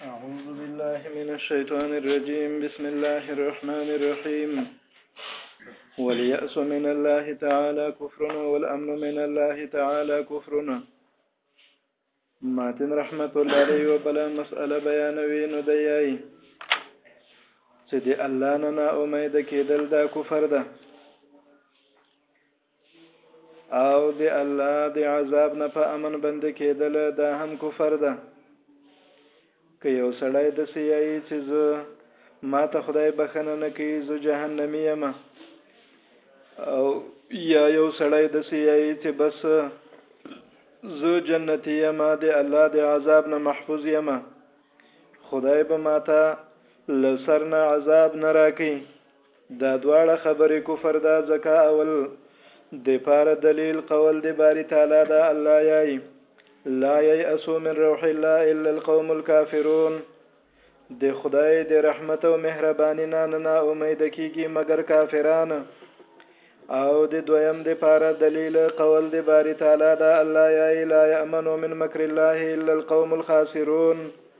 أعوذ بالله من الشيطان الرجيم بسم الله الرحمن الرحيم واليأس من الله تعالى كفرنا والأمن من الله تعالى كفرنا ماتن رحمت الله علیه و بلا مسأله بیانوي نو دی یای چې دی الله نه نا امید کېدل دا کفر ده او د الله د عذاب نه په امن بند کېدل دا هم کفر ده که یو سړی د سیایي چې زه ما ته خدای بخنه نه کوي زه جهنمی یم او یا یو سړی د سیایي چې بس زه جنتی یم د الله د عذاب نه محفوظ یم خدای به ما ته لسرنا عذاب نه راکې دا دواړه خبرې کفر ده ځکه اول دپاره دلیل قول د باری تعالی ده الله یای لا ییأسو من روح الله الا القوم الكافرون د خدای د رحمت او مهرباني نه نه امید کیږي مګر کافران او د دویم د پاره دلیل قول د باری تعالی دا الله یا لا یامنو من مکر الله الا القوم الخاسرون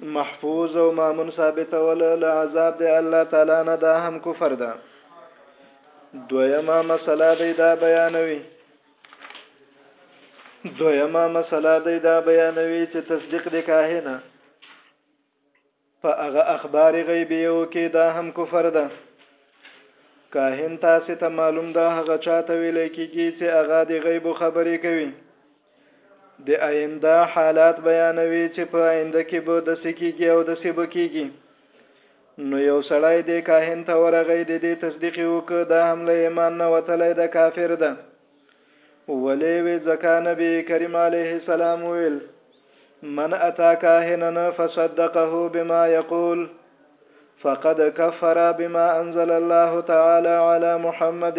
محفوظ او مامون ثابتول له عذاب د الله تعالی نه دا هم کفر ده دویمه مسله دی دا بیانوي دویمه مسله دی دا بیانوي چې تصدیق د کاهنه په هغه اخبار غیبی او کې دا هم کفر ده کاهن تاسو ته معلوم ده هغه چاته ویل کیږي چې هغه د غیب خبرې کوي د آینده حالات بیانوي چې په آینده کې به د سکیږي او د سیب کیږي نو یو سړی د کاهن ته ورغی د دې تصدیق وکړ دا هم له ایمان نه وتلی د کافر ده ولې وې ځکه نبی کریم علیه السلام ویل من اتا کاهننا فصدقه بما یقول فقد کفر بما انزل الله تعالی علی محمد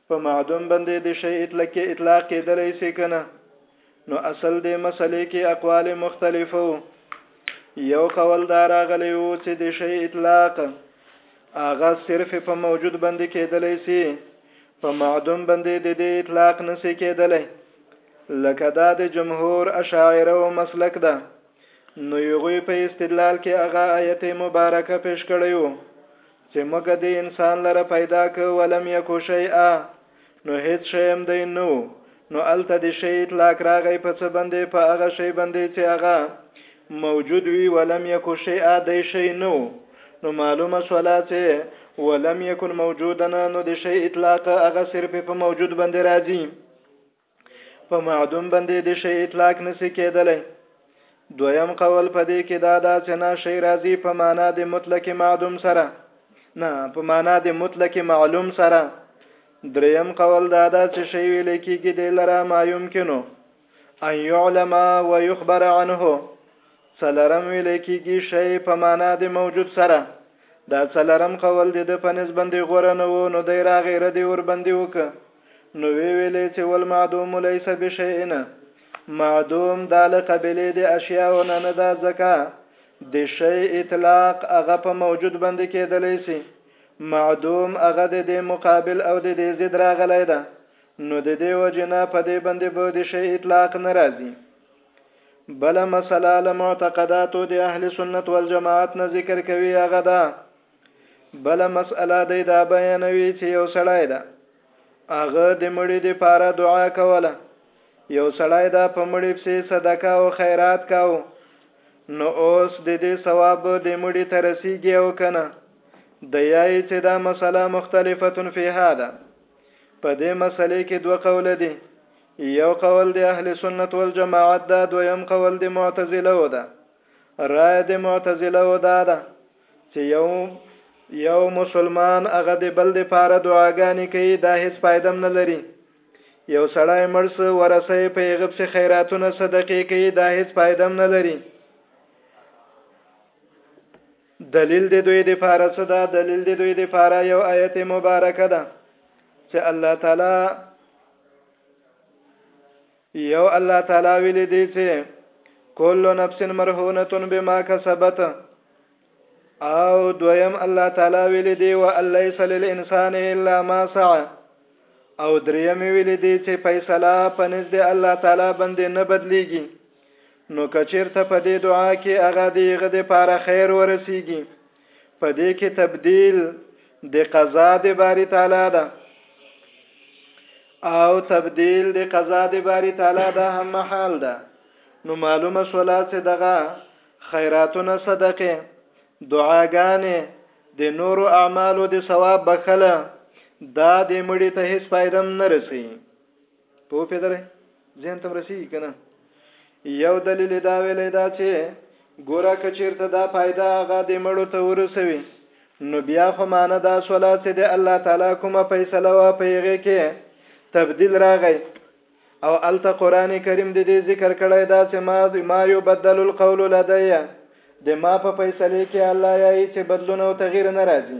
په معدوم باندې د شی اطلاق اطلاق کېدلی سي کنه نو اصل د مسلې کې اقوال مختلفو یو قول دا راغلی وو چې د شی اطلاق اغه صرف په موجود باندې کېدلی سي په معدوم باندې د دې اطلاق نسی کېدلی لکه دا د جمهور اشاعره او مسلک ده نو یغوی په استدلال کې هغه آیت مبارکه پیش کړی وو چې موږ دې انسان لره پیدا ک ولم یکو شیئا نو هیڅ شی هم دی نو نو الته دې شی اطلاق راغی په څه باندې په هغه شی باندې چې هغه موجود وی ولم یکو شیئا دی شی نو نو معلومه شولا چې ولم یکن موجودنا نو دې شی اطلاق هغه صرف په موجود باندې راځي په معدوم باندې د شی اطلاق نسی کېدلی دویم قول په دې کې دا دا چې نه شی راځي په معنا د مطلق معدوم سره نه په معنا د مطلق معلوم سره دریم قول دا دا چې شی ویل کېږي د لره ما يمكنو ان يعلم ويخبر عنه څلرم ویل کېږي شی په معنا د موجود سره دا څلرم قول د په نسبت غوړنه وو نو د راغې ردی ور باندې وکړه نو وی ویلې چې ول معدوم ليس بشيئنا معدوم دا له قبلې د اشیاو نه نه دا ځکه د شی اطلاق هغه په موجود باندې کېدلی سي معدوم هغه د دې مقابل او د دې ضد راغلی ده نو د دې وجنه په دې باندې به د شی اطلاق ناراضي بل مسله له معتقداتو د اهل سنت والجماعت نه ذکر کوي هغه ده بل مسأله دی دا بیانوي چې یو سړی دا هغه د مړي د پاره دعا کوله یو سړی دا په مړي پسې صدقه او خیرات کاو نو اوس د دې ثواب د مړي ته رسیږي او کنه د یای چې دا مسله مختلفه فی هذا په دې مسلې کې دوه قول دي یو قول د اهل سنت والجماعت دا دویم قول د معتزله و ده رائے د معتزله و ده چې یو یو مسلمان هغه د بل د پاره دعاګانې کوي دا هیڅ فائدم نه لري یو سړی مرس ورسه په یغب سي خیراتونه صدقې کوي دا هیڅ فائدم نه لري دلیل د دوی د پاره څه ده دلیل د دوی د پاره یو آیت مبارکه ده چې الله تعالی یو الله تعالی ویل دی چې کل نفس مرهونه بما کسبت او دویم الله تعالی ویل دی و الیس للانسان الا ما سعى او دریم ویل دی چې فیصله پنځ دی الله تعالی باندې نه بدلیږي نو کچیرته په دې دعا کې هغه دیغه د پاره خیر ورسیږي په دې کې تبديل د قضا د باری تعالی ده او تبديل د قضا د باری تعالی ده هم محال ده نو معلومه شولا چې دغه خیراتونه صدقه دعاګانې د نورو اعمالو د ثواب بخله دا د مړی ته هیڅ فائدم نه رسي پوه پیدره ذهن تم رسیږي کنه یو دلیل دا ویلې دا چې ګوره کچیرته دا فائدہ هغه د مړو ته ورسوي نو بیا خو معنی دا سوله چې د الله تعالی کومه فیصله وا پیغه کې تبديل راغی او الته قران کریم د دې ذکر کړی دا چې ما ما یو بدل القول لدی د ما په فیصله کې الله یې چې بدلون او تغییر نه راځي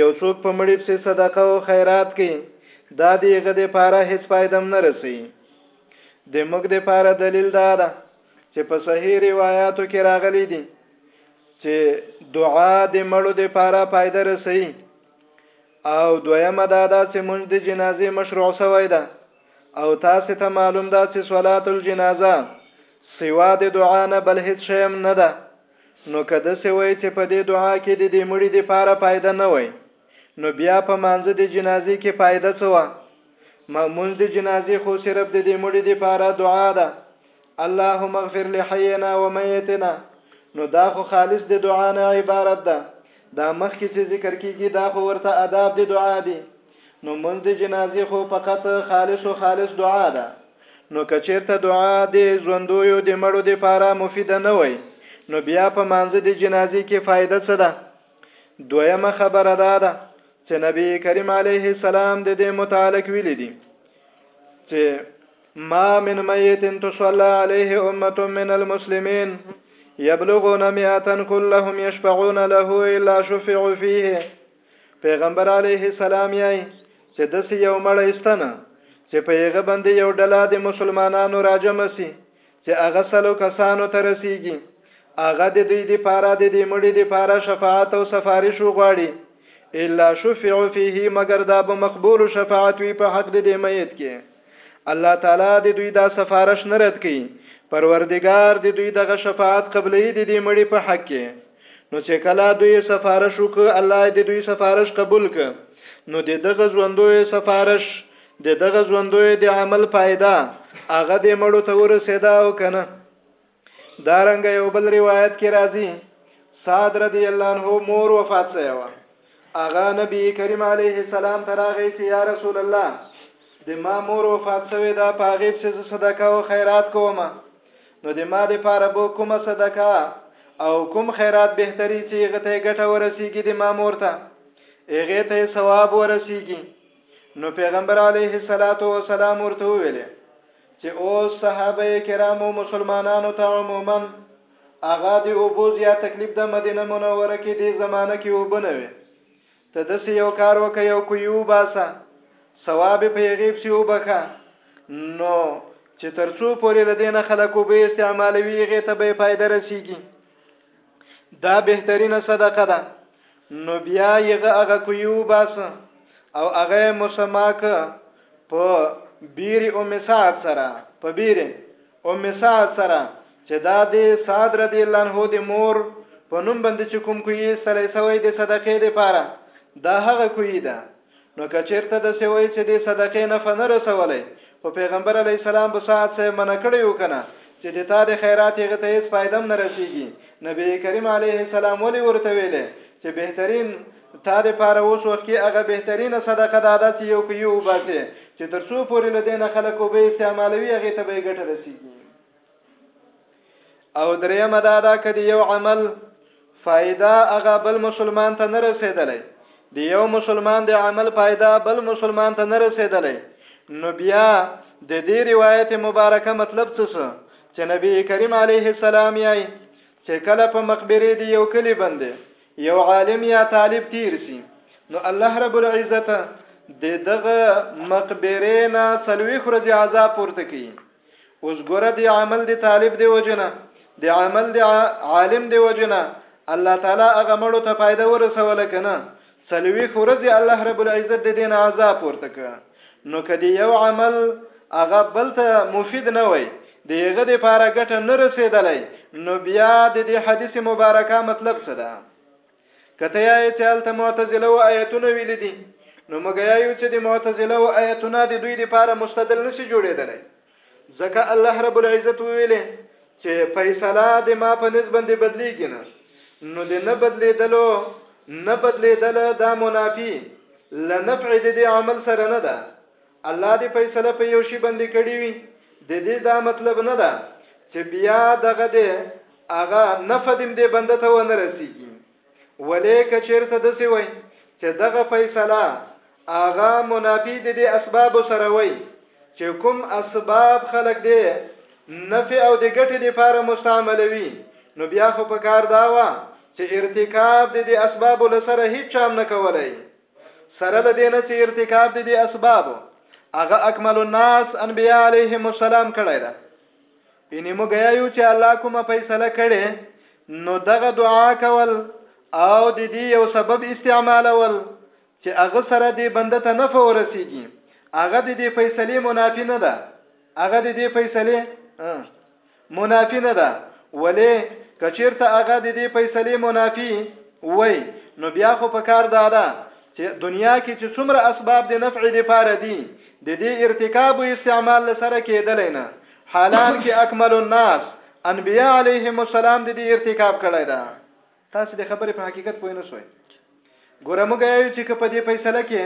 یو څوک په مړي پسې صدقه او خیرات کوي دا دی هغه د پاره هیڅ فائدم نه رسي د موږ د پاره دلیل دا ده چې په صحیح روایتو کې راغلي دي چې دعا د مړو د پاره فائدہ رسي او دویمه دا ده چې مونږ د جنازې مشروع شوی ده او تاسو ته معلوم ده چې صلات الجنازه سوا د دعا نه بل هیڅ شی نه ده نو که دسې وای چې په دې دعا کې د دې مړي د پاره پایده نه وای نو بیا په مانځه د جنازې کې پایده څه وه مأمونز د جنازې خو صرف د دې مړي د پاره دعا ده اللهم اغفر لحینا و میتنا نو دا خو خالص د دعا نه عبارت ده دا مخکې چې ذکر کیږي دا خو ورته آداب د دعا دي نو مونځ د جنازې خو فقط خالص او خالص دعا ده نو کچیرته دعا د ژوندویو د مړو د پاره مفیده نه وای نو بیا په مانځ د جنازې کې فائدہ څه ده دویمه خبره دا ده چې نبی کریم علیه السلام د دې متعلق ویلي دي چې ما من میت تصلى عليه امه من المسلمين يبلغون مئة كلهم يشفعون له الا شفعوا فيه پیغمبر علیه السلام یې چې داسې یو مړی استنه چې په هغه باندې یو ډله د مسلمانانو راجم سي چې هغه سلو کسانو ته رسیږي هغه د دوی د پاره د دې مړي د پاره شفاعت او سفارش وغواړي الا شفع فيه مگر دا به مقبول شفاعت وي په حق د دې میت کې الله تعالی د دوی دا سفارش نه رد کړي پروردگار د دوی دغه شفاعت قبلې د دې مړي په حق کې نو چې کله دوی سفارش وکړ الله دې دوی سفارش قبول ک نو د دغه ژوندوی سفارش د دغه ژوندوی د عمل فائدہ هغه د مړو ته ورسېدا او کنه دارنګ یو بل روایت کې راځي صاد رضی الله عنه مور وفات شوه هغه نبی کریم علیه السلام ته راغی چې یا رسول الله د ما مور وفات شوې ده په هغې پسې زه صدقه او خیرات کوم نو د ما دپاره به کومه صدقه او کوم خیرات بهتري چې هغه ته ګټه ورسیږي د ما مور ته هغه ته ثواب ورسیږي نو پیغمبر علیه الصلاۃ والسلام ورته ویل چې او صحابه کرامو مسلمانانو ته عموما اغا دې اوبو زيات تکلیف ده مدینه منوره کې دې زمانه کې اوبه نه وي ته دسې یو کار وکه یو کوی وباسه ثواب په یغیب سی وبخه نو چې ترڅو پورې لدینه خلکو به استعمالوي غې ته به فائدہ رسیږي دا بهترینه صدقه ده نو بیا یغه هغه کوی وباسه او هغه مسماک په بیر او مساعد سره په بیر ام سعد سره چې دا دی سعد رضی الله عنه د مور په نوم باندې چې کوم کوی سلی سوی د صدقې د پاره دا هغه کوی ده نو کچیرته د سوی چې د صدقې نه فن رسولې خو پیغمبر علی السلام به سعد سه منع کړی وکنه چې د تا د خیرات یې ته هیڅ فائدم نه رسیږي نبی کریم علیه السلام ولې ورته ویلې چې بهترین ستا د پاره اوس وخت کې هغه بهترینه صدقه دا ده چې یو کوي وباسې چې تر څو پورې له دې نه خلک اوبه استعمالوي هغې ته به یې ګټه رسېږي او درېیمه دا ده که د یو عمل فایده هغه بل مسلمان ته نه رسېدلی د یو مسلمان د عمل فایده بل مسلمان ته نه رسېدلی نو بیا د دې روایت مبارکه مطلب څه څه چې نبی کریم علیه السلام یې چې کله په مقبره دی یو کلی بندې یو عالم یا طالب تیر شي نو الله رب العزت د دغه مقبره نه سلوي خرج عذاب پورته کوي اوس ګوره دی عمل دی طالب دی وجنه دی عمل دی عالم دی وجنه الله تعالی هغه مړو ته فائدہ ورسول کنه سلوي خرج الله رب العزت د دین عذاب پورته کوي نو که د یو عمل هغه بل ته مفید نه وای د یغه د پاره ګټه نه رسیدلای نو بیا د دې حدیث مبارکه مطلب څه ده کته یې چې الته معتزله او آیتونه ویل دي نو موږ یو چې د معتزله او آیتونه د دوی لپاره مستدل نشي جوړېدلی ځکه الله رب العزت ویلې چې فیصله د ما په نسبت دی بدلیږي نه نو د نه بدلیدلو نه بدلیدل دا منافی لنفع د دې عمل سره نه ده الله دې فیصله په یو شی باندې کړی وي د دې دا مطلب نه ده چې بیا دغه دې هغه نفع دې بنده ته ونه رسیږي ولې که چېرته دسې وای چې دغه فیصله هغه منافی د دې اسباب سره وای چې کوم اسباب خلک دې نفع او د ګټې لپاره مستعملوي نو بیا خو په کار دا و چې ارتکاب د دې اسباب له سره هیڅ چام نه کولای سره له دې نه چې ارتکاب د دې اسباب هغه اکمل الناس انبیاء علیهم السلام کړی ده یعنی موږ یایو چې الله کومه فیصله کړي نو دغه دعا کول او د دې یو سبب استعمالول چې هغه سره د بنده ته نه فورسيږي هغه د دې فیصله منافی نه ده هغه د دې فیصله منافی نه ده ولې کچیرته هغه د دې فیصله منافی وای نو بیا خو په کار ده ده چې دنیا کې چې څومره اسباب د نفع لپاره دي د دې ارتکاب او استعمال سره کېدل نه حالان کې اکمل الناس انبیاء علیهم السلام د دې ارتکاب کړی دا تاسو د خبرې په حقیقت پوه نه شوي ګوره موږ یو چې په دې فیصله کې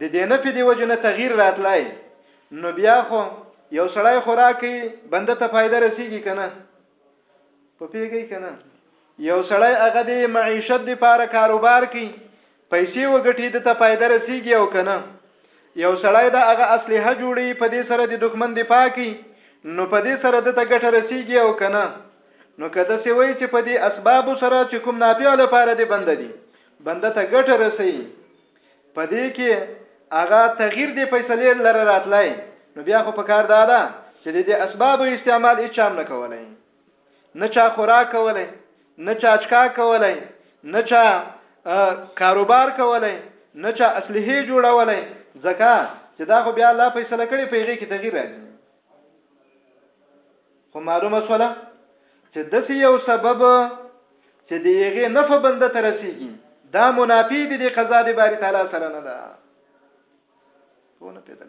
د دې نه په دې وجه نه تغییر راتلای نو بیا خو یو سړی خوراکي بنده ته فائدہ رسیږي کنه په پیګی کنه یو سړی هغه د معیشت لپاره کاروبار کوي پیسې وګټي دته فایده رسیږي او کنه یو سړی د هغه اسلحه جوړي په دې سره د دښمن دفاع کوي نو په دې سره دته ګټه رسیږي او کنه نو کده سی وای چې په دې اسباب سره چې کوم نافع لپاره دی بنده دی بنده ته ګټه رسي په دې کې هغه تغییر دی فیصله لره راتلای نو بیا خو په کار دا ده چې د اسباب استعمال هیڅ هم نه کولای نه چا خوراک کولای نه چا چکا کولای نه چا کاروبار کولای نه چا اصلي جوړولای ځکه چې دا خو بیا الله فیصله کړي په هغه کې تغیر راځي خو معلومه سواله چې د یو سبب چې د هغه نفع بنده تر رسیږي دا منافی دي د قضا د باری تعالی سره نه ده ونه پیدل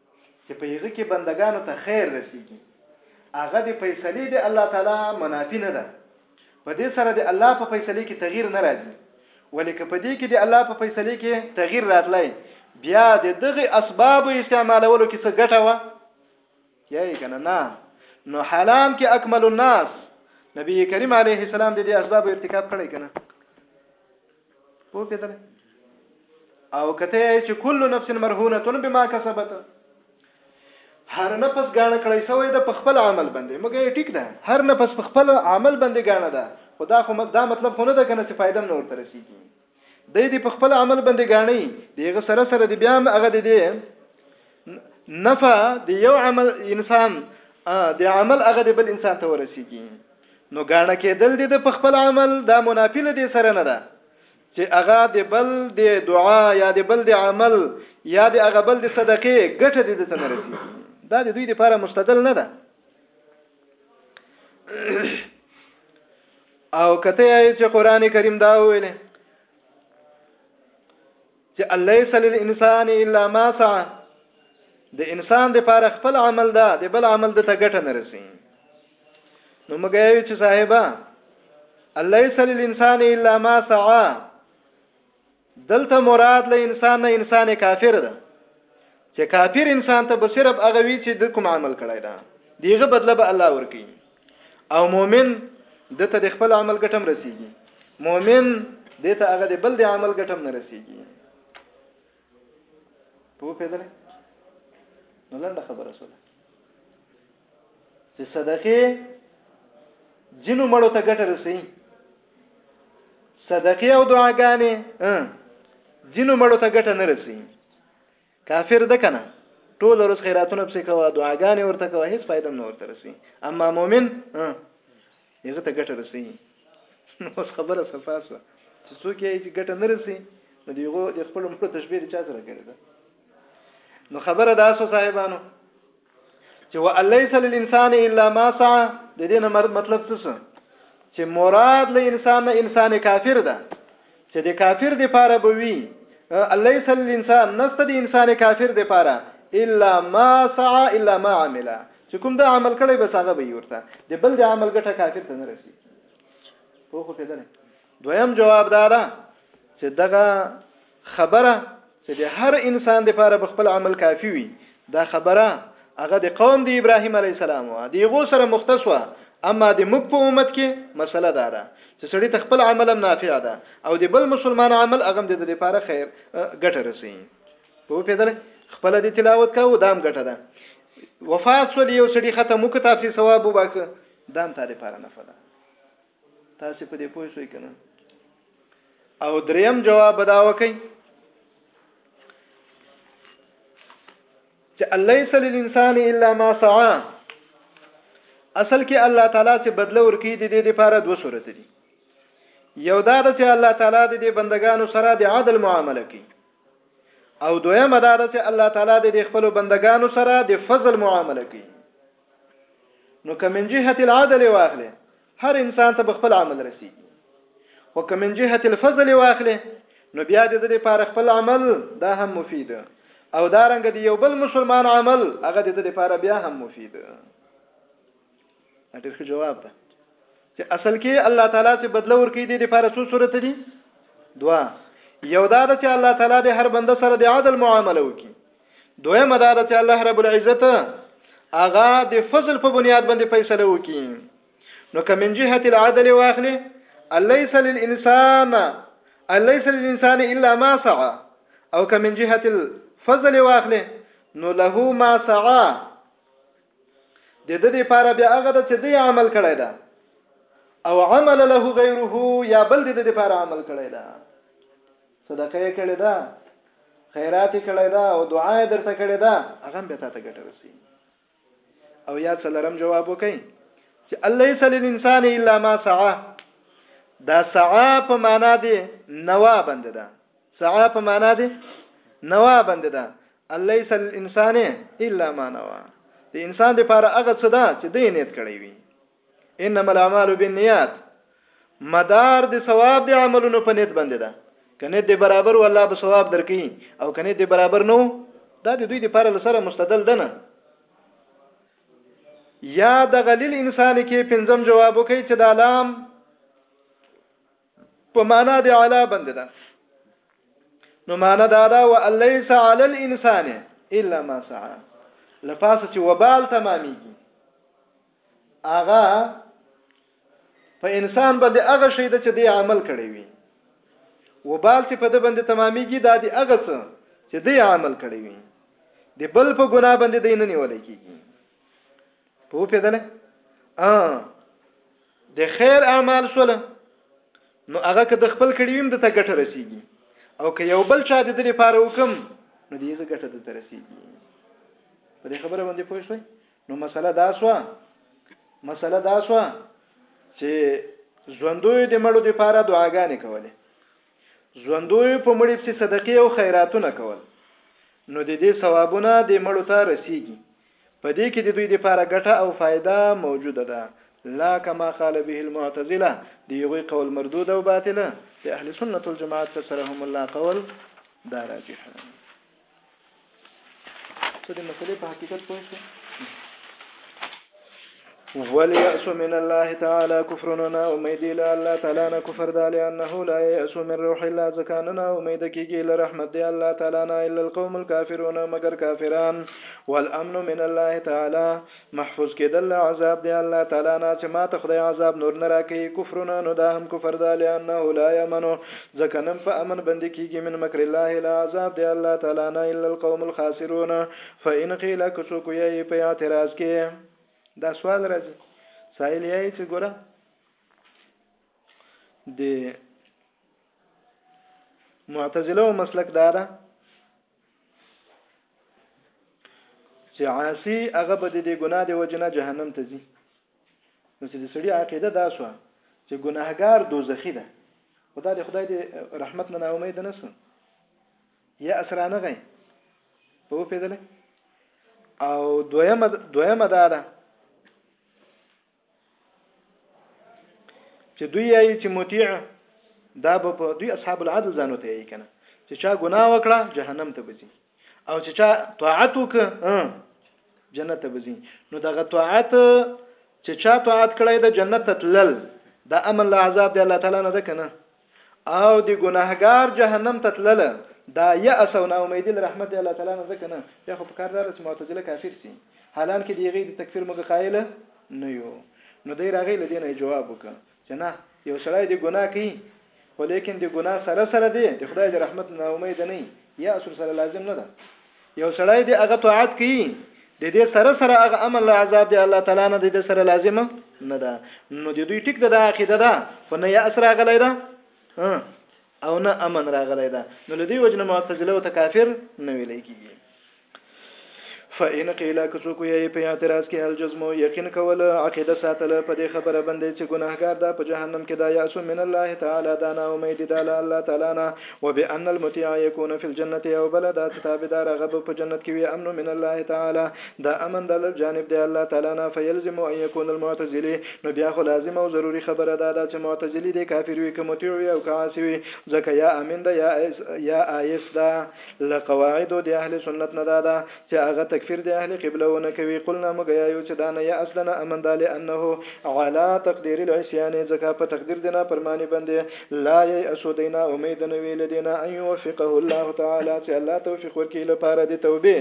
چې په هغه کې بندګانو ته خیر رسیږي هغه د فیصلې د الله تعالی منافی نه ده په دې سره د الله په فیصلې کې تغییر نه راځي ولې که په دې کې د الله په فیصلې کې تغییر راتلای بیا د دغه اسباب استعمالولو کې څه ګټه و یې کنه نه نو حالان کې اکمل الناس نبی کریم علیه السلام د دې اسباب ارتکاب کړی کنه پوه کېدل او کته چې کل نفس مرهونه بما کسبت هر نفس غاڼه کړی سوی د خپل عمل باندې مګر یې ټیک ده هر نفس په خپل عمل باندې غاڼه ده خدا خو دا مطلب خو نه ده کنه چې فائدہ نه ورته رسیږي د دې په خپل عمل باندې غاڼي دیغه سره سره دی بیا هغه دی دی نفع دی یو عمل انسان دی عمل هغه دی بل انسان ته ورسیږي نو ګاڼه کېدل دې ده په خپل عمل دا منافي له دې سره نه ده چې هغه د بل د دعا یا د بل د عمل یا د هغه بل د صدقې ګټه دې ته نه رسي دا د دوی لپاره مستدل نه ده او کته یې چې قران کریم دا ویلې چې الیس للانسان الا ما سعى د انسان د پاره خپل عمل ده د بل عمل د ته ګټه نه رسي نو مګیوي چې صاحبہ الیس للانسان الا ما سعى دلته مراد له انسان نه انسان کافر ده چې کافر انسان ته به صرف هغه وی چې د کوم عمل کړی دا دیغه بدله به الله ورکړي او مؤمن د ته د خپل عمل ګټم رسیږي مؤمن د ته هغه د بل د عمل ګټم نه رسیږي په پیدل نو لنډه خبره سره چې صدقه جنو مړو ته ګټه رسي صدقه او دعاګانې جنو مړو ته ګټه نه رسي کافر ده کنه ټول ورځ خیراتونه پسې کوه دعاګانې ورته کوه هیڅ فائدہ نه ورته رسي اما مؤمن یغه ته ګټه رسي اوس خبره صفاسه چې څوک یې چې ګټه نه رسي نو دیغه د خپل مړو تشبیه چا سره کړی ده نو خبره ده اسو صاحبانو چې وليس للانسان الا ما سعى د دې نه مطلب څه څه چې مراد له انسان نه انسان کافر ده چې د کافر د پاره بوي ليس للانسان نست د انسان کافر د پاره الا ما سعى الا ما عمل چې کوم د عمل کړي بس هغه به ورته د بل د عمل ګټه کافر ته نه رسي خو خو پیدا نه دویم جواب دارا چې دغه خبره چې د هر انسان لپاره په خپل عمل کافی وي دا خبره هغه د قوم د ابراهیم علی السلام او دیغو سره مختص و اما د موږ په امت کې مسله دا ده چې سړی ته خپل عمل هم نافع ده او د بل مسلمان عمل هغه د دې لپاره خیر ګټه رسي په پیدل خپل د تلاوت کا و دام ګټه ده وفات شو یو سړی ختم وکړ تاسو ثواب وباکه دام ته لپاره نه فدا تاسو په دې پوه شئ کنه او دریم جواب دا وکئ چې ليس للانسان الا ما سعى اصل کې الله تعالی چې بدله ورکې دي د لپاره دوه صورت دي یو دا چې الله تعالی د بندگانو سره د عادل معامله کوي او دویم دا چې الله تعالی د خپل بندگانو سره د فضل معامله کوي نو کمن جهه العدل واخله هر انسان ته خپل عمل رسیږي او کمن جهه الفضل واخله نو بیا د دې لپاره خپل عمل دا هم مفید او دا رنګ دی یو بل مسلمان عمل هغه د دې لپاره بیا هم مفید اټیر خو جواب ده چې اصل کې الله تعالی چې بدله ورکې دي د لپاره څو صورت دي دوا یو دا چې الله تعالی د هر بنده سره د عادل معامله وکړي دویمه دا ده چې الله رب العزت هغه د فضل په بنیاد باندې فیصله وکړي نو که من جهه العدل واخلي الیس للانسان الیس للانسان الا ما سعى او که من جهه الفضل واخلي نو له ما سعى د دې لپاره بیا هغه د چې دی عمل کړی دا او عمل له غیره یا بل د دې لپاره عمل کړی دا صدقه یې کړې ده خیرات یې کړی ده او دعا یې درته کړې ده هغه به تاسو ګټه رسي او یا څلرم جواب وکئ چې الله یې سل الانسان الا ما سعى دا سعا په معنا دی نوا بند ده سعا په معنا دی نوا بند ده الله یې سل الانسان الا ما نوا د انسان لپاره هغه څه ده چې دې نیت کړی وي انما الاعمال بالنیات مدار د ثواب د عملونو په نیت باندې ده کنه د برابر والله به ثواب درکې او کنه د برابر نو دا د دوی لپاره لسره مستدل ده نه یا د غلیل انسان کې پنځم جواب وکي چې د علام په معنا د اعلی بند ده نو معنا دا ده و الیس علی الانسان الا ما سعى لپاسه چې وبال تمامېږي هغه په انسان باندې هغه شی د چې دی عمل کړی وي وبال چې په د باندې تمامېږي دا دی هغه څه چې دی عمل کړی وي د بل په ګناه باندې دی نه نیول کېږي په پیدل ا د خیر اعمال سره نو هغه که د خپل کړي ويم د ته ګټه رسیږي او که یو بل چا د دې لپاره وکم نو دې زه ګټه ته رسیږي په دې خبره باندې پوه شئ نو مسله دا سو مسله دا سو چې ژوندوی د مړو د پاره دعاګانې کولې ژوندوی په مړي په صدقې او خیراتونه کول نو د دې ثوابونه د مړو ته رسیږي په دې کې د دوی د پاره ګټه او فایده موجوده ده لا کما قال به المعتزله دی یو قول مردود او باطله د اهل سنت والجماعت سره هم الله قول دا راجح څه د مسلې په حقیقت پوه شو. وليأس من الله تعالى كفرنا وميدي الله تعالى كفر دالي أنه لا يأس من روح الله زكاننا وميدكي جيل رحمة دي الله تعالى إلا القوم الكافرون مگر كافران والأمن من الله تعالى محفوظ کیدل له عذاب دی الله تعالی نه چې ماته خدای عذاب نور نه راکوي کفرونه نو دا هم کفر ده لانه لا یمن ځکه نم په امن باندې کیږي من مکر الله لا عذاب دی الله تعالی نه الا القوم الخاسرون فان قیل که څوک یې په اعتراض کې دا سوال راځي سائل یې چې ګوره د معتزله مسلک دارا چې عاصي هغه به د دې ګناه د وجنه جهنم ته ځي نو چې د سړي عقیده دا شو چې ګناهګار دوزخي ده خدا دې خدای دې رحمت نه امید نه سو یا اسرانه غي په پیدل او دویمه دویمه دا ده چې دوی یې چې مطیع دا به په دوی اصحاب العدل ځانو ته یې کنه چې چا ګناه وکړه جهنم ته بځي او چې چا طاعت وک جنت ته بځي نو دغه طاعت چې چا طاعت کړی د جنت ته تلل دا امن له عذاب دی الله تعالی نه ده کنه او د ګناهګار جهنم ته تلل دا یأس او ناامیدي له رحمت الله تعالی نه ځکه نه بیا خو په کار ده چې معتزله کافر سي حالان کې دیغه د تکفیر مګه قائل نه یو نو دی راغی لدینه جواب وکړه چې نه یو سړی د ګناه کوي خو لیکن د ګناه سره سره دی د خدای د رحمت نه امید نه یا اصل سره لازم نه ده یو سړی د هغه طاعت کوي د دې سره سره هغه امن له عذاب دی الله تعالی نه د دې سره لازم نه ده نو د دوی ټیک ده د عقیده ده خو نه یې اسره غلای ده او نه امن راغلی ده نو لدی وجنه معتزله او تکافر نه ویل کیږي فإن قيل کڅوک یې په اعتراض کې الجزم یقین کول عقیده ساتل په دې خبره باندې چې ګناهګار ده په جهنم کې دا یاسو من الله تعالی دا نه امید ده الله تعالی نه وبأن المطيع يكون في الجنة او بل دا چې تابعدار هغه به په جنت کې وي امن من الله تعالی دا امن د جانب دی الله تعالی نه فيلزم ان يكون المعتزلي نو بیا خو لازم او ضروری خبره ده دا چې معتزلي دي کافر وي که مطيع وي او که عاصي وي ځکه یا امن ده یا یا آیس ده لقواعد د اهل سنت نه ده چه هغه تکفیر د اهل قبله ونه کوی قلنا موږ یایو چه دا نیه اصلا امن دا لانه علی تقدیر العصیان ځکه په تقدیر د نافرمانی بندی لا ییأسو دی نا امید نه وی له دی نه ان یوفقه الله تعالی چه الله توفیق ورکی لپاره د توبی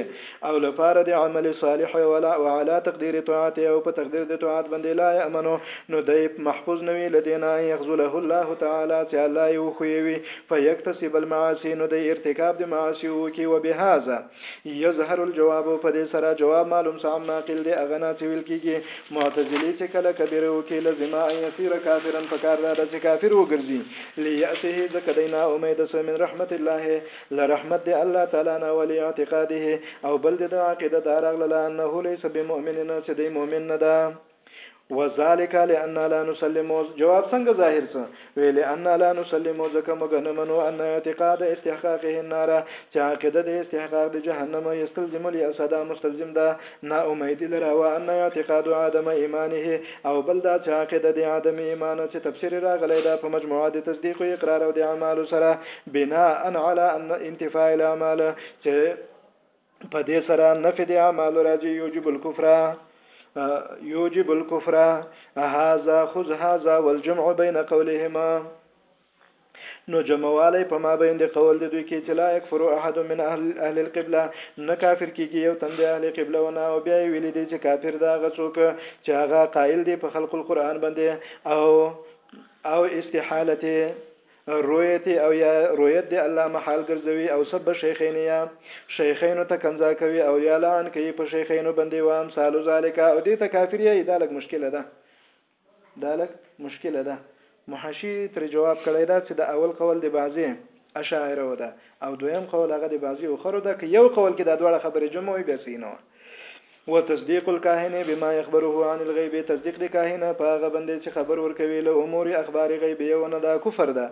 او لپاره د عمل صالح ولا وعلی تقدیر طاعته او په تقدیر د طاعت بندی لا یأمنو نو دی محفوظ نه وی له دی نه ان یخذله الله تعالی چه الله یې وښویوی فیکتسب المعاصی نو دی ارتکاب د معاصیو وکی وبهذا یظهر الجواب په دې سره جواب معلوم سه عما قیل دی هغه نه چې ویل کېږي معتزلي چې کله کبیره وکړي لزما ان یصیر کافرا پکار دا ده چې کافر وګرځي لیأسه ځکه دی نا امید سه من رحمت الله له رحمت دی الله تعالی نه ولي اعتقاده او بل د عقیده دا راغله انه لیس بمؤمن نه چې دی مؤمن نه ده وذالک لان لا نسلم جواب څنګه ظاهر څه وی لان لا نسلم ځکه موږ نه منو ان اعتقاد استحقاق النار چې عقیده د استحقاق د جهنم یستلزم الیاسدا مستلزم ده نا امیدی لره و ان اعتقاد عدم ایمانه او بل دا چې عقیده د عدم ایمان چې تفسیر راغلی دا په مجموعه د تصدیق او اقرار او د اعمال سره بنا ان علی ان انتفاء الاعمال چې په دې سره نفي د اعمال راځي یوجب الکفر يوجب الكفر هذا خذ هذا والجمع بين قولهما نو جمعوالی په ما بین د قول د دوی کې چې لا یکفر احد من اهل اهل القبله نه کافر کیږي یو تند اهل قبله ونه او بیا ویل دي چې کافر دا غڅوک چې هغه قائل دي په خلق القرآن باندې او او استحالته رویت او یا رویت د الله محال ګرځوي او سب شیخین یا شیخین ته کنزا کوي او یا لعن کوي په شیخین باندې و امثال ذالک او دې ته کافر یې دا لګ مشکل ده دا لګ مشکل ده محشی تر جواب کړی دا چې د اول قول دی بعضی اشاعره ودا او دویم قول هغه دی بعضی اخرو دا که یو قول کې دا دواړه خبرې جمع وي بیا سینو وتصدیق الکاهن بما یخبره عن الغیب تصدیق د کاهن په هغه باندې چې خبر ورکوي له امور اخبار غیبیه ونه دا کفر ده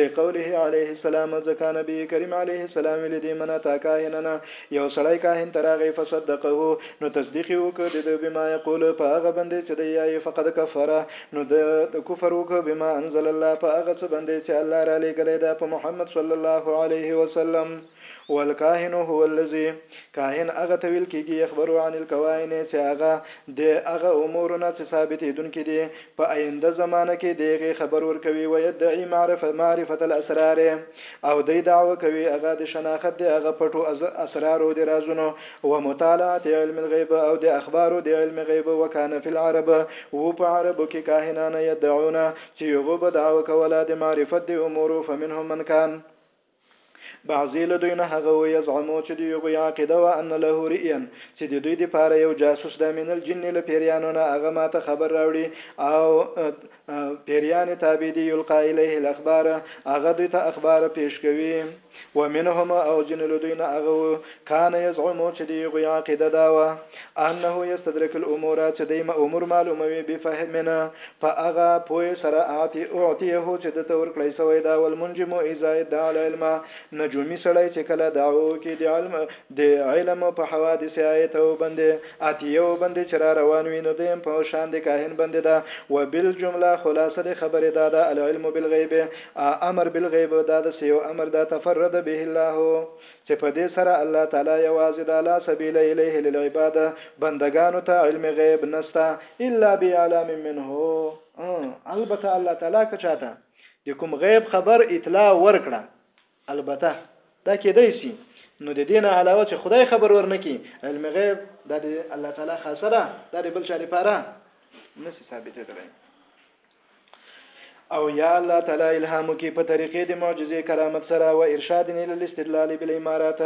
لقوله علیه السلام ځکه نبی کریم علیه السلام ویلي دي من اتی کاهنا یو سړی کاهن ته راغی فصدقه نو تصدیق یې وکړ د ده بما یقول په هغه باندې چې دی یایې فقد کفر نو ده کفر وکړ بما انزل الله په هغه څه باندې چې الله رالیږلی ده په محمد صلی الله علیه وسلم والکاهن هو الذي، کاهن هغه ته ویل کیږي یخبر عن الکواین چې هغه د هغه امورو نه چې ثابتیدونکي دي په آینده زمانه کې د هغې خبر ورکوي ویدعی معرفة الاسرار او دی دعوه کوي هغه د شناخت د هغه پټو اسرارو د رازونو ومطالعة علم الغیب او د اخبارو د علم غیب وکان فی العرب وو په عربو کې کاهنان یدعون چې هغو به دعوه کوله د معرفت د امورو فمنهم من کان بعضی له دوی نه هغه و یزعمو چې دوی غوی عقیده وه ان له رئیا چې د دوی دپاره یو جاسوس ده من الجن له پیریانو نه هغه ما ته خبر راوړي او پیریان تابع دي یلقا الیه الاخبار هغه دوی ته اخبار پیش کوي ومنهم او جن له دوی نه هغه کان یزعم چې د هغوی عقیده دا وه انه یستدرک الامور چې دی ما امور معلوموي بفهمنا په هغه پوه سره اعطي اعطيه چې د تور کړی سوی دا ول منجم اذا دع العلم نجومي سړی چې کله دعو کې د علم د علم په حوادث آیت او بندې اتیو بندې چې را روان وي نو دیم په شان د کاهن بندې دا وبالجمله خلاصه د خبره دا دا العلم بالغیب امر بالغیب دا د سیو امر دا تفرد به الله چې په دې سره الله تعالی یوازې ده لا سبیل الیه للعباده بندګانو ته علم غیب نسته الا باعلام منه البته الله تعالی که چاته د کوم غیب خبر اطلاع ورکړه البته دا کېدای شي نو د دین علاوه چې خدای خبر ورنکي علم غیب د الله تعالی خاصه ده د بل چا لپاره نسی ثابتېدلی او یا الله تعالی الهام کی په طریقې د معجزې کرامت سره او ارشاد نه للاستدلال بالامارات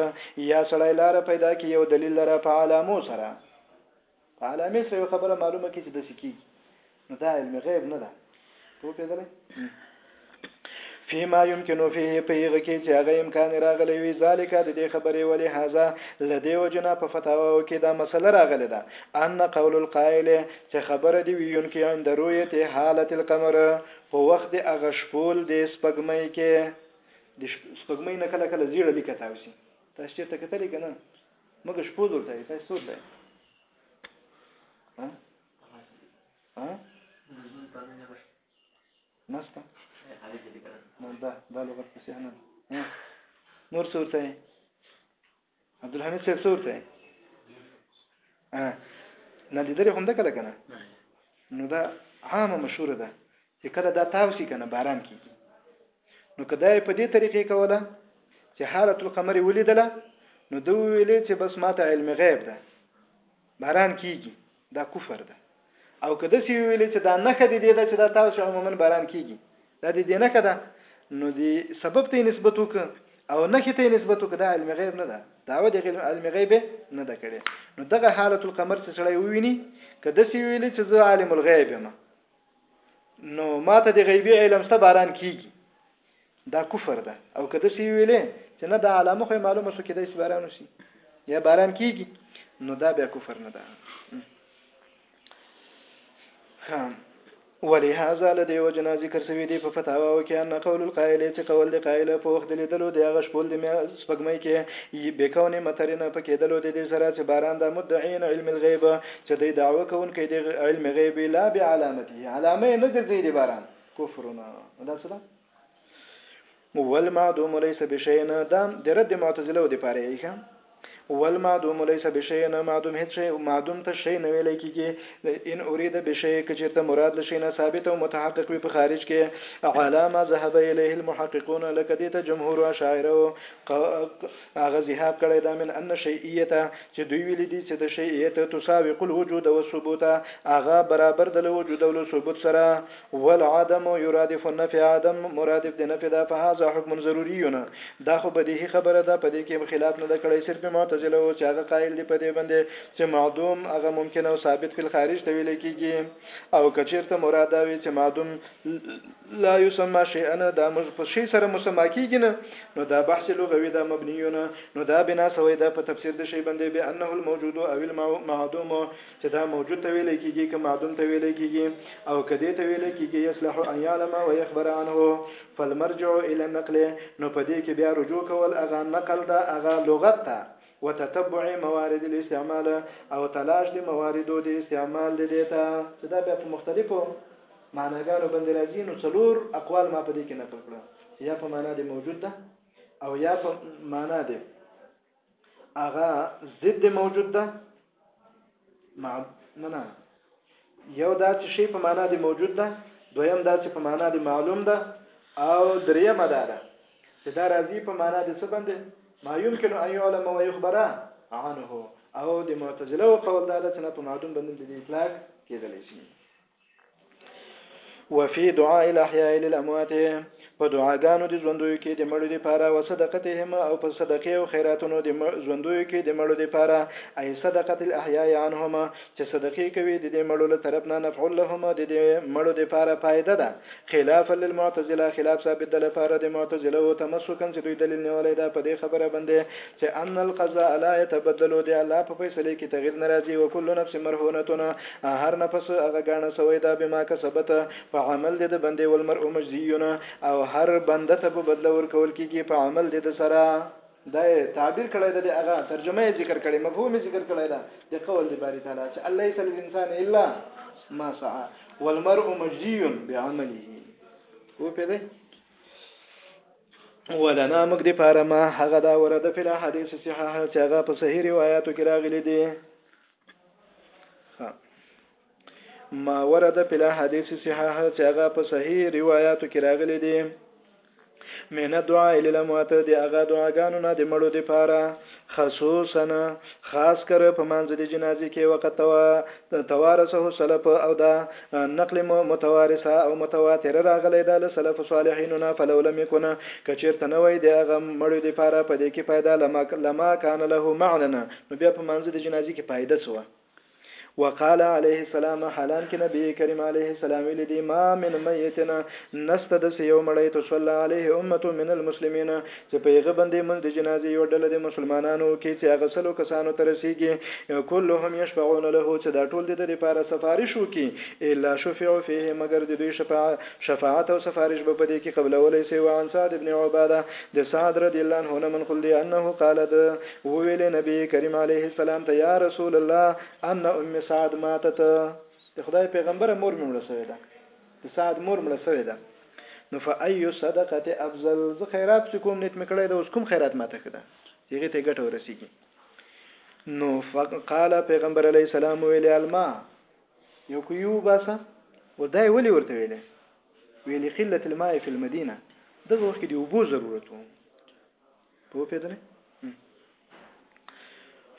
یا سړی لار پیدا کی یو دلیل لره په علامو سره په علامې سره یو خبره معلومه کی چې د سکی نو دا علم غیب نه ده په پیدلې فيما يمكن فيه پیغه کې چې هغه امکان راغلی وي ذالک د دې خبرې ولې هاذا لدی وجنا په فتاوا کې دا مسله راغلی ده ان قول القائل څه خبره دې وي يونکي عند رويت حالت القمر په وخت د هغه شپول د سپګمۍ کې د سپګمۍ نه کله کله زیړه لیکه تاوسي تاسو چیرته کتلې کنه موږ شپول ورته تاسو څور دی ها ها نسته دا دا لغت پسې نه نور څور ته عبدالحمید صاحب څور ته ها نه لیدل هم ده کله کنه نو دا عامه مشهور ده چې کله دا تاوسی کنه باران کیږي نو کدا په دې طریقې کوله چې حالت القمر ولیدله نو دوی ویلې چې بس ماته علم غیب ده باران کیږي دا کفر ده او که داسې ویلې چې دا نخه دې دې ده چې دا تاسو عموما باران کیږي دا دې دې نخه ده نو دې سبب ته نسبت وک او نخه ته نسبت وک دا علم غیب نه ده داوه د علم غیب نه ده کړي نو دغه حالت القمر چې سړی وویني که داسې ویلې چې زه عالم الغیب یم نو ماته د غیبی علم ست باران کیږي دا کفر ده او که د سی ویلې چې نه دا علامه خو معلومه شو کېدای شي باران وشي یا باران کیږي نو دا بیا کفر نه ده هم ولهذا لدی وجنا ذکر سوی دی په فتاوا او کې ان قول القائل چې قول دی قائل په وخت لیدلو دی هغه شپول دی سپګمې کې به کونه مترنه په کېدلو دی سره چې باران د مدعين علم الغيب چې دی دعوه کوون کې دی علم غیب لا بعلامته علامه نه ګرځي دی باران کفرنا دا څه والمعدوم ليس بشيء دا د رد معتزله د پاره یې والمعدوم ليس بشيء معدوم هیڅ شی معدوم ته شی نه ویل کیږي ان اريد بشيء کچرته مراد لشي نه ثابت او متحقق وي په خارج کې علامه ذهب اليه المحققون لکه دې ته جمهور اشاعره هغه ذهاب کړی ده من ان شیئیته چې دوی ویلي دي چې د شیئیت تسابق الوجود والثبوت هغه برابر ده له وجود او له ثبوت سره والعدم يرادف النفي عدم مرادف د نفي ده فهذا حکم ضروري دا خو بدیهي خبره ده په دې کې خلاف نه ده کړی صرف معتزله او چې هغه قائل دي په دې باندې چې معدوم هغه ممکن او ثابت فل خارج ته ویل کیږي او کچیرته مراده وي چې معدوم لا يسمى شيئا دا په شي سره مسما کیږي نه نو دا بحث لغوي دا مبنيونه نو دا بنا سوی دا په تفسیر د شی باندې به انه الموجود او المعدوم چې دا موجود ته ویل کیږي که معدوم ته ویل کیږي او کدی ته ویل کیږي يصلح ان يعلم ويخبر عنه فالمرجع الى النقل نو په دې کې بیا رجوع کول اغه نقل دا اغه لغت ته وتتبع موارد الاستعمال او تلاش د مواردو د استعمال د دیتا چې دا بیا په مختلفو معناګانو باندې راځي نو څلور اقوال ما په دې کې نقل کړه چې یا په معنا د موجود ده او یا په معنا د هغه ضد موجود ده مع نه نه یو دا چې شی په معنا د موجود ده دویم دا چې په معنا د معلوم ده او دریم دا ده چې دا راځي په معنا د څه باندې ما يمكن ان يعلم ويخبر عنه او د معتزله او قول دا ده چې نه په معدوم باندې د اطلاق کېدلی شي وفي دعاء الاحياء للاموات په دعاګانو د ژوندوي کې د مړو لپاره او صدقتهم او په صدقې او خیراتونو د ژوندوي کې د مړو لپاره اي صدقه الاحياء عنهم چې صدقې کوي د دې مړو له طرف نه نفع لهم د دې مړو لپاره فائدہ ده خلاف للمعتزله خلاف ثابت د لپاره د معتزله او تمسکن چې دوی دلیل نیولې ده په دې خبره باندې چې ان القضاء لا يتبدل د الله په فیصله کې تغیر ناراضي او کل نفس مرهونه هر نفس هغه غاڼه سوی دا بما کسبت په عمل د بندې والمرء مجزيونه او هر بنده ته په بدله ورکول کیږي په عمل د سره دا تعبیر کړی دا د هغه ترجمه ذکر کړي مفهوم ذکر کړی دا د قول دی باری تعالی چې الله یسل الانسان الا ما سعى والمرء مجزي بعمله هو په دې ولنا موږ د پاره ما هغه دا ورده په حدیث صحیح چې هغه په صحیح روایتو کې راغلي دي ما ورده په حدیث صحیح چې هغه په صحیح روایتو کې راغلي دي من دعا الى الموت دی هغه دعاګانو نه د مړو د پاره خصوصا خاص کر په منځ د جنازې کې وقت توا توارثه سلف او دا نقل متوارثه او متواتر راغلی دا له سلف صالحین نه فلو لم یکن کچیرته نه وای د هغه مړو لپاره په دې کې پیدا لما کان له معنا نو بیا په منځ د جنازې کې پایده سو وقال عليه السلام حالان کې نبي کریم عليه السلام ویلي دي ما من میتنا نست د سیو مړی تو صلی عليه امه من المسلمین چې په هغه باندې مونږ د جنازې یو ډله د مسلمانانو کې چې هغه سلو کسانو ته رسیږي كلهم يشفعون له چې دا ټول د لپاره سفارش وکي الا شفع فيه مگر د دوی شفاعت شفاعت او سفارش به پدې کې قبلولې سي وان سعد ابن عباده د سعد رضی الله عنه منقول دي انه قال د وویل نبی کریم علیه السلام ته یا رسول الله ان ام سعد ماتت د خدای پیغمبر مور مې مړه شوې ده د سعد مور مړه شوې ده نو فای صدقه افضل زه خیرات چې کوم نیت میکړی دا اوس کوم خیرات ماته خده چې هغه ته ګټه ورسیږي نو فقال پیغمبر علی السلام ویل الماء یو کو یو باسه ودای ولی ورته ویل ویل قله الماء فی المدینه دغه وخت دی وبو ضرورت وو په پیدل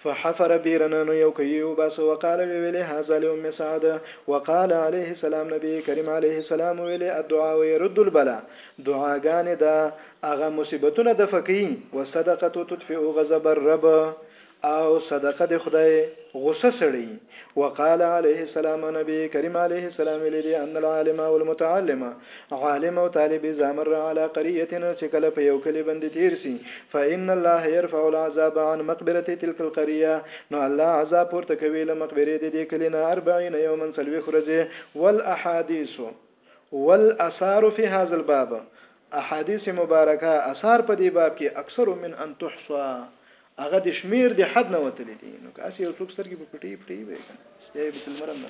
فحفر بیرنا نو یو کوي او بس وقال وی ویله هاذا لام سعد وقال عليه السلام نبی کریم عليه السلام ویله الدعاء يرد البلاء دعاګانې دا هغه مصیبتونه د فقې وصدقه تطفئ غضب الرب او صدقه د خدای غصه سړی وقال عليه السلام نبي کریم عليه السلام ویلي دي ان العالم والمتعلم عالم او طالب اذا مر على قريه چې کله په یو کلی باندې تیر سي فان الله يرفع العذاب عن مقبره تلك القريه نو الله عذاب پورته کوي له مقبره د دې کلی نه 40 يوما سلوي خرزه والاحاديث والاثار فی هذا الباب احادیث مبارکه اثار په دې باب کې اکثر من ان تحصى هغه د شمیر د حد نه وتلې دي نو که اسی یو څوک سترګې په پټي پټي وي کنه ستې به تلمرم نه